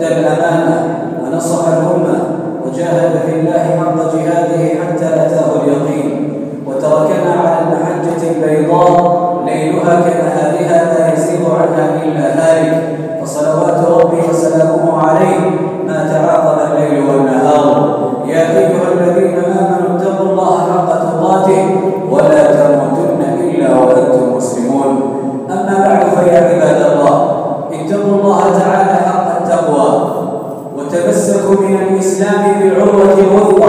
وأدى الأمانة ونصح بالعروة الوثقى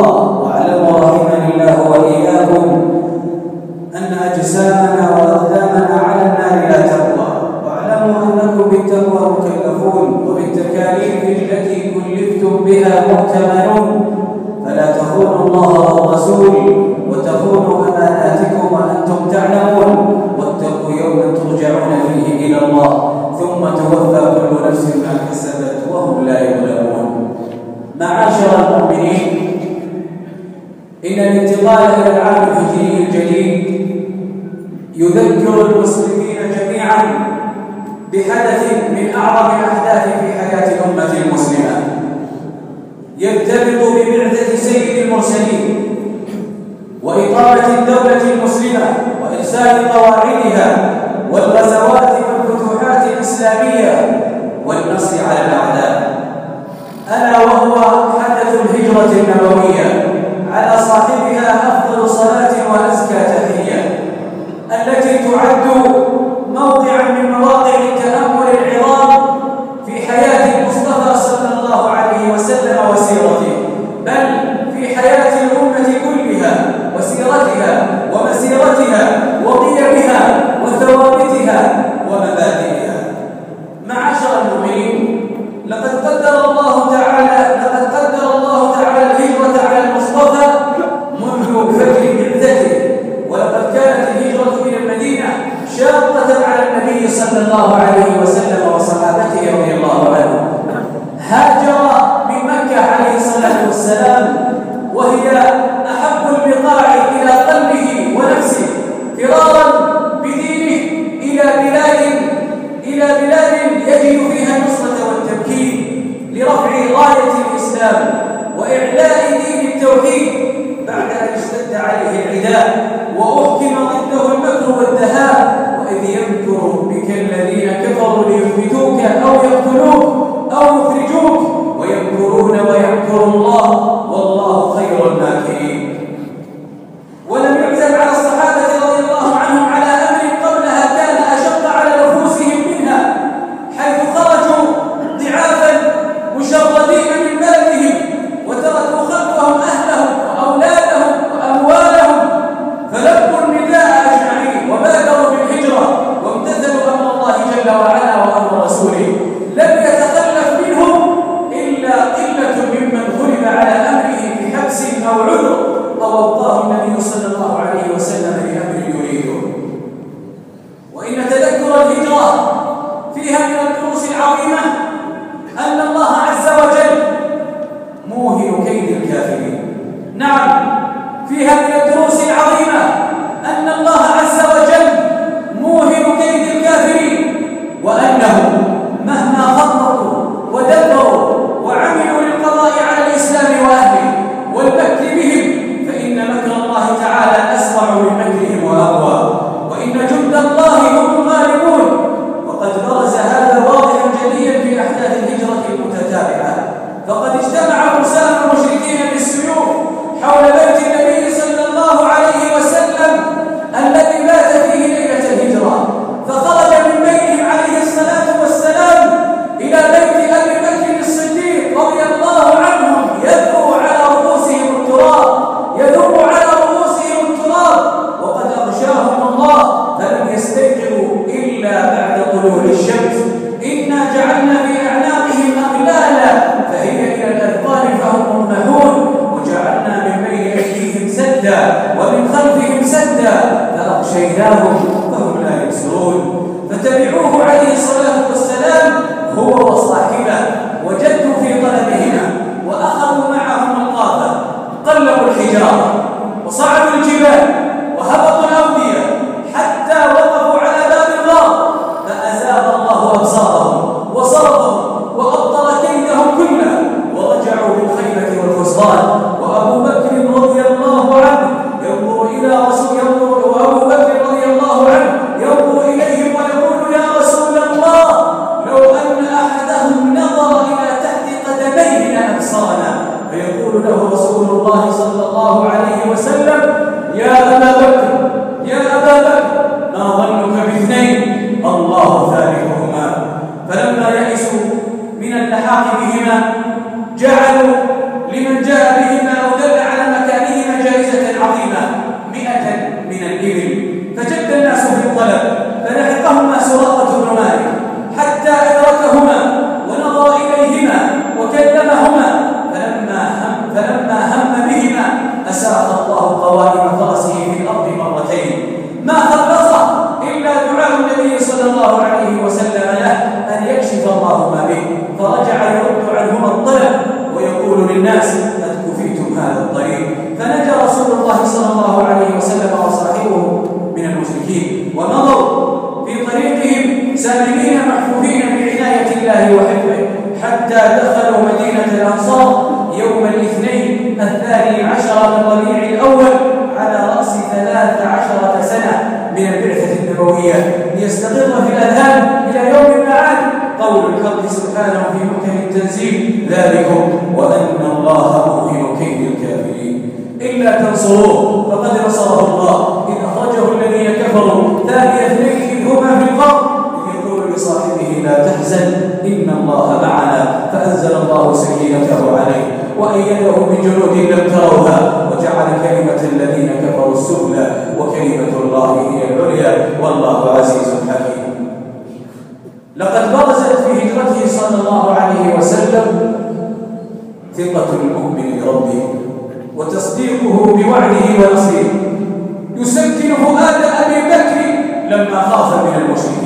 إن الانتقال إلى العام الهجري الجديد يذكر المسلمين جميعا بحدث من أعظم الأحداث في حياة الأمة المسلمة. يرتبط ببعثة سيد المرسلين وإقامة الدولة المسلمة وإرسال قواعدها والغزوات والفتوحات الإسلامية والنصر على الأعداء. ألا وهو حدث الهجرة النبوية. الله عليه وسلم وصحابته رضي الله عنهم هاجر من مكة عليه الصلاة والسلام وهي أحب البقاع إلى قلبه ونفسه فرارا بدينه إلى بلاد إلى بلاد يجد فيها النصرة والتمكين لرفع راية الإسلام وإعلاء دين التوحيد بعد أن اشتد عليه العداء وأحكم يمكر بك الذين كفروا ليثبتوك أو يقتلوك. حتى دخلوا مدينة الأنصار. وأيده بجنود لم تروها وجعل كلمة الذين كفروا السفلى وكلمة الله هي العليا. والله عزيز حكيم. لقد برزت في هجرته صلى الله عليه وسلم ثقة المؤمن بربه وتصديقه بوعده ونصره. يسكن فؤاد أبي بكر لما خاف من المشركين.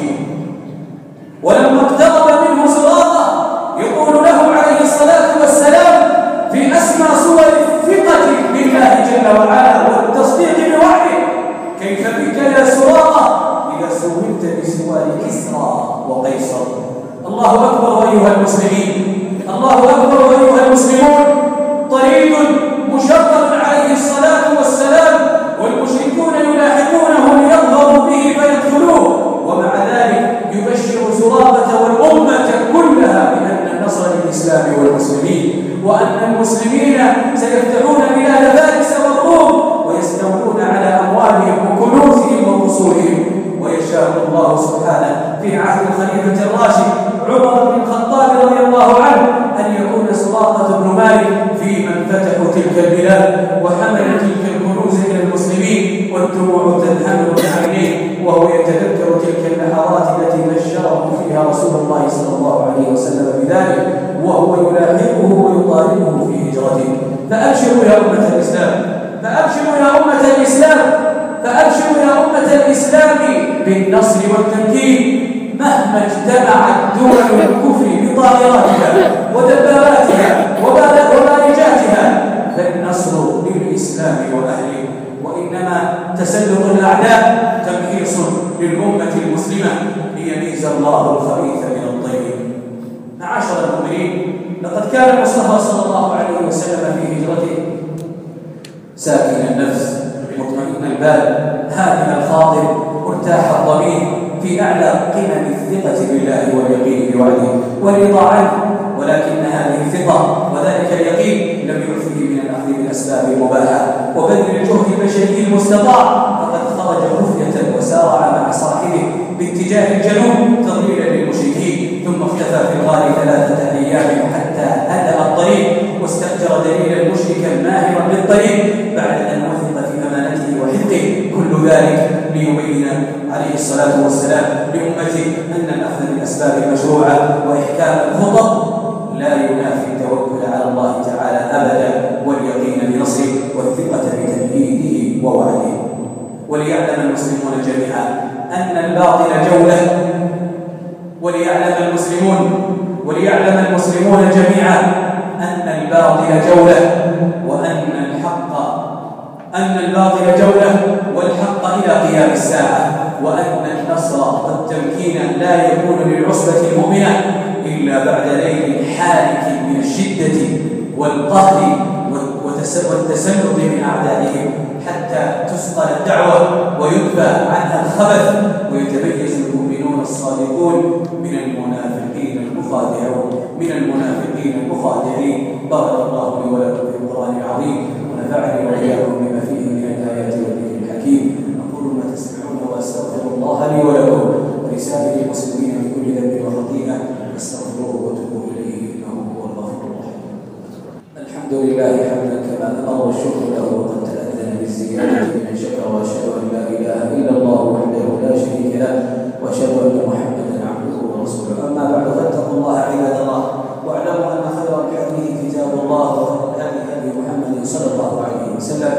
والمسلمين وأن المسلمين سيفتحون بلاد فارس والروم ويستولون على أموالهم وكنوزهم وقصورهم. ويشاء الله سبحانه في عهد الخليفة الراشد عمر بن الخطاب رضي الله عنه أن يكون سراقة بن مالك في من فتحوا تلك البلاد وحمل تلك الكنوز إلى المسلمين والدموع تنهمر من عينيه وهو يتذكر تلك اللحظات التي بشره فيها رسول الله صلى الله عليه وسلم بذلك. وهو يلاحقه ويطالبه في هجرته. فأبشروا يا أمة الإسلام. فأبشروا يا أمة الإسلام. فأبشروا يا أمة الإسلام بالنصر والتمكين مهما اجتمعت دول الكفر بطائراتها ودباباتها وبالغاتها فالنصر للإسلام وأهله. وإنما تسلط الأعداء تمحيص للأمة المسلمة ليميز الله الخبيث من الطيب. معاشر المؤمنين لقد كان المصطفى صلى الله عليه وسلم في هجرته ساكن النفس مطمئن البال. هادئ الخاطر مرتاح الضمير في أعلى قمم الثقة بالله واليقين بوعده والرضا عنه. ولكن هذه الثقة وذلك اليقين لم يعفه من الأخذ بالأسباب المباحة. وبذل الجهد البشري المستطاع فقد خرج خفيه وسارع مع صاحبه باتجاه الجنوب تضليلا للمشركين ثم اختفى في الغار ثلاثة أيام حتى هدا الطريق واستأجر دليلا مشركا ماهرا أن الباطل جولة والحق إلى قيام الساعة وأن النصر والتمكين لا يكون للعصبة المؤمنة إلا بعد ليل حالك من الشدة والقهر والتسلط من أعدائهم حتى تسقل الدعوة ويدفع عنها الخبث ويتميز المؤمنون الصادقون من المنافقين المخادعون من المنافقين المخادعين. بارك الله لي ولكم في القرآن العظيم ونفعني وإياكم بما فيه من الآيات والذكر الحكيم أقول ما تسمعون وأستغفر الله لي ولكم ولسائر المسلمين من كل ذنب وخطيئة فاستغفروه وتوبوا إليه إنه هو الغفور الرحيم الحمد لله حمدا كما أمر والشكر له وقد تأذن بالزيادة من شكر وأشهد أن لا إله إلا الله وحده لا شريك له وأشهد أن محمدا عبده ورسوله أما بعد فاتقوا الله عباد الله واعلموا أن خير الحديث كتاب الله وخير الهدي هدي محمد صلى الله عليه وسلم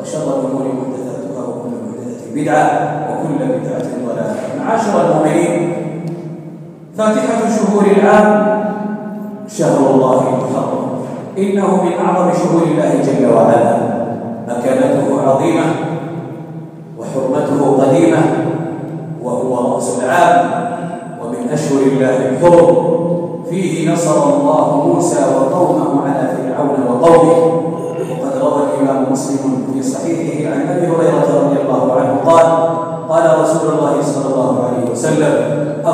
وشر الأمور محدثاتها وكل محدثة بدعة وكل بدعة ضلالة. معاشر المؤمنين فاتحة شهور العام شهر الله المحرم إنه من أعظم شهور الله جل وعلا. مكانته عظيمة وحرمته قديمة وهو رأس العام ومن أشهر الله الحرم. فيه نصر الله موسى وقومه على فرعون وقومه. وقد روى الإمام مسلم في صحيحه عن أبي هريرة رضي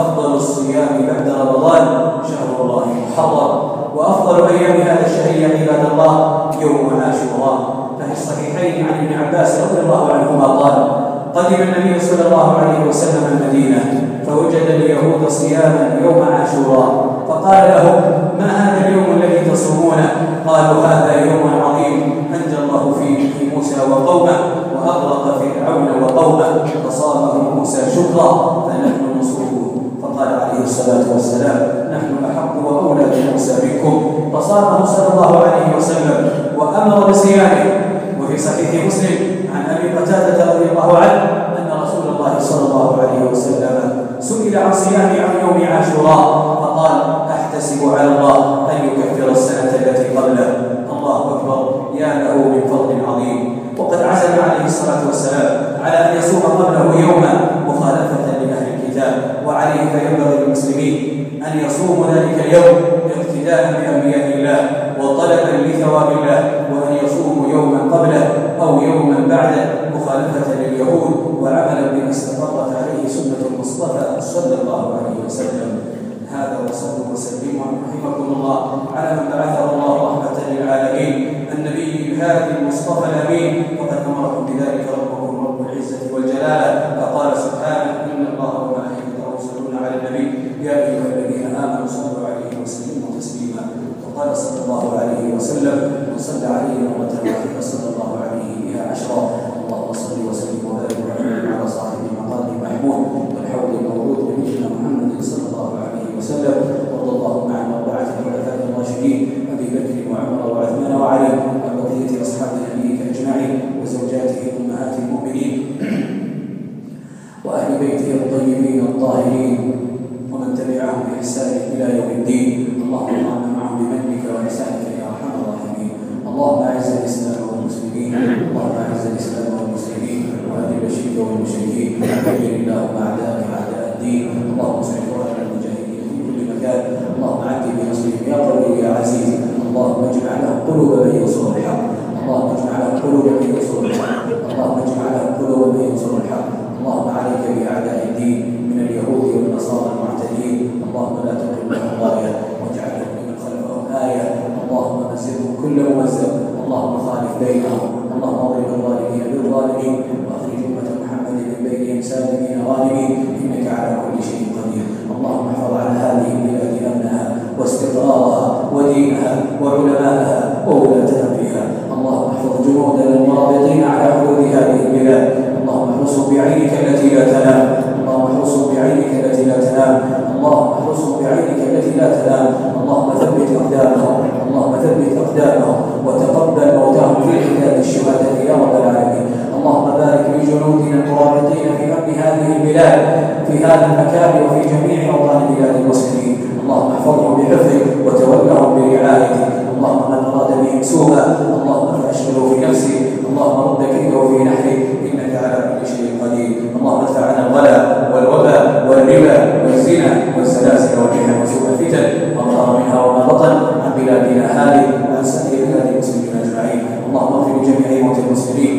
أفضل الصيام بعد رمضان شهر الله المحرم وأفضل أيام هذا الشهر عباد الله يوم عاشوراء. ففي الصحيحين عن ابن عباس رضي الله عنهما قال قدم النبي صلى الله عليه وسلم المدينة فوجد اليهود صياما يوم عاشوراء فقال لهم ما هذا اليوم الذي تصومونه قالوا هذا يوم عظيم أنجى الله فيه موسى وقومه وأغرق فرعون وقومه فصامه موسى شكرا فنحن نصومه. فقال عليه الصلاة والسلام نحن أحق وأولى بموسى منكم فصامه صلى الله عليه وسلم وأمر بصيامه. وفي صحيح مسلم عن أبي قتادة رضي الله عنه أن رسول الله صلى الله عليه وسلم سئل عن صيام عن يوم عاشوراء فقال أحتسب على الله أن يكفر السنة التي قبله الله أكبر يا له من فضل عظيم وقد عزم عليه الصلاة والسلام على أن يصوم قبله يوما مخالفة لأهل الكتاب وعليه فينبغي للمسلمين أن يصوموا ذلك اليوم اقتداء بأنبياء الله وطلبا لثواب الله وأن يصوموا يوما قبله أو يوما بعده مخالفة لليهود وعملا بما استقرت عليه سنة المصطفى صلى الله عليه وسلم. هذا وصلوا وسلموا رحمكم الله على من بعثه الله رحمة للعالمين. النبي الهادي المصطفى الأمين وقد أمركم بذلك ربكم رب العزة والجلالة فقال سبحانه إن الله وملائكته يصلون على النبي يا أيها الذين آمنوا صلوا عليه وسلموا تسليما وقال صلى الله عليه وسلم من صلى عليه مرة واحدة التي لا تنام. اللهم ثبت أقدامهم. اللهم ثبت أقدامهم. وتقبل موتاهم. في عداد الشهداء يا رب العالمين. اللهم بارك لجنودنا المرابطين في أمن هذه البلاد في هذا المكان وفي جميع أوطان بلاد المسلمين. اللهم احفظهم بحفظك وتولهم برعايتك. اللهم من أراد بهم سوءا اللهم فاشغله في نفسه اللهم رد كيده في نحره هذه السنة إلى هذه المسلمين أجمعين. اللهم اغفر لجميع موتى المسلمين.